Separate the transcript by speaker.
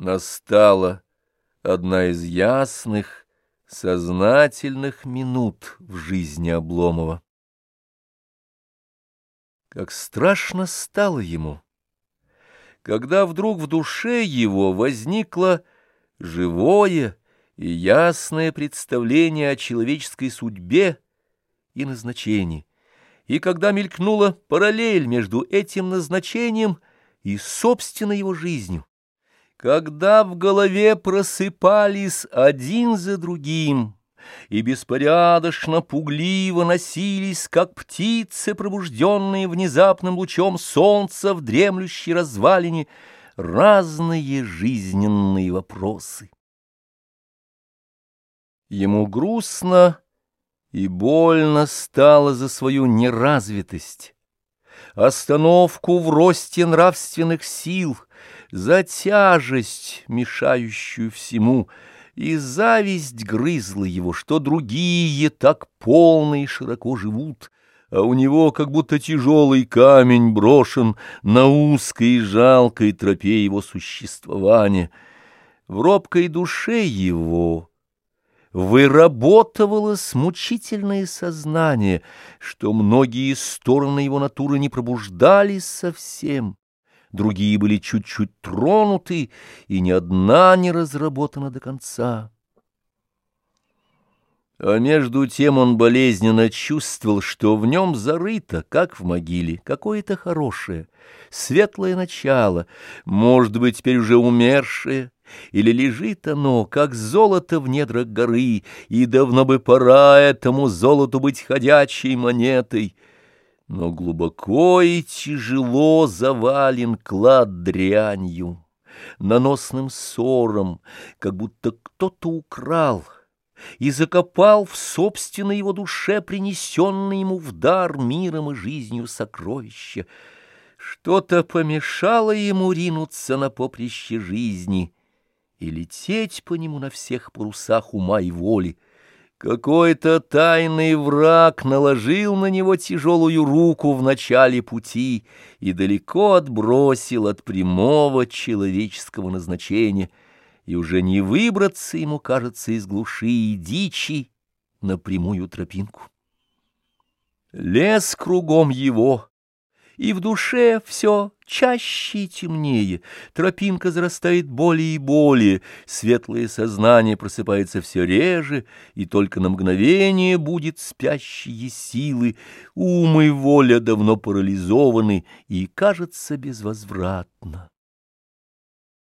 Speaker 1: Настала одна из ясных, сознательных минут в жизни Обломова. Как страшно стало ему, когда вдруг в душе его возникло живое и ясное представление о человеческой судьбе и назначении, и когда мелькнула параллель между этим назначением и собственной его жизнью когда в голове просыпались один за другим и беспорядочно, пугливо носились, как птицы, пробужденные внезапным лучом солнца в дремлющей развалине, разные жизненные вопросы. Ему грустно и больно стало за свою неразвитость, остановку в росте нравственных сил — за тяжесть, мешающую всему, и зависть грызла его, что другие так полно и широко живут, а у него как будто тяжелый камень брошен на узкой и жалкой тропе его существования. В робкой душе его выработывалось мучительное сознание, что многие стороны его натуры не пробуждались совсем, другие были чуть-чуть тронуты, и ни одна не разработана до конца. А между тем он болезненно чувствовал, что в нем зарыто, как в могиле, какое-то хорошее, светлое начало, может быть, теперь уже умершее, или лежит оно, как золото в недрах горы, и давно бы пора этому золоту быть ходячей монетой — но глубоко и тяжело завален клад дрянью, наносным ссором, как будто кто-то украл и закопал в собственной его душе принесенное ему в дар миром и жизнью сокровища. Что-то помешало ему ринуться на поприще жизни и лететь по нему на всех парусах ума и воли, какой-то тайный враг наложил на него тяжелую руку в начале пути и далеко отбросил от прямого человеческого назначения, и уже не выбраться ему, кажется, из глуши и дичи на прямую тропинку. Лес кругом его — и в душе все чаще и темнее, тропинка зарастает более и более, светлое сознание просыпается все реже, и только на мгновение будет спящие силы, ум и воля давно парализованы и кажется безвозвратно.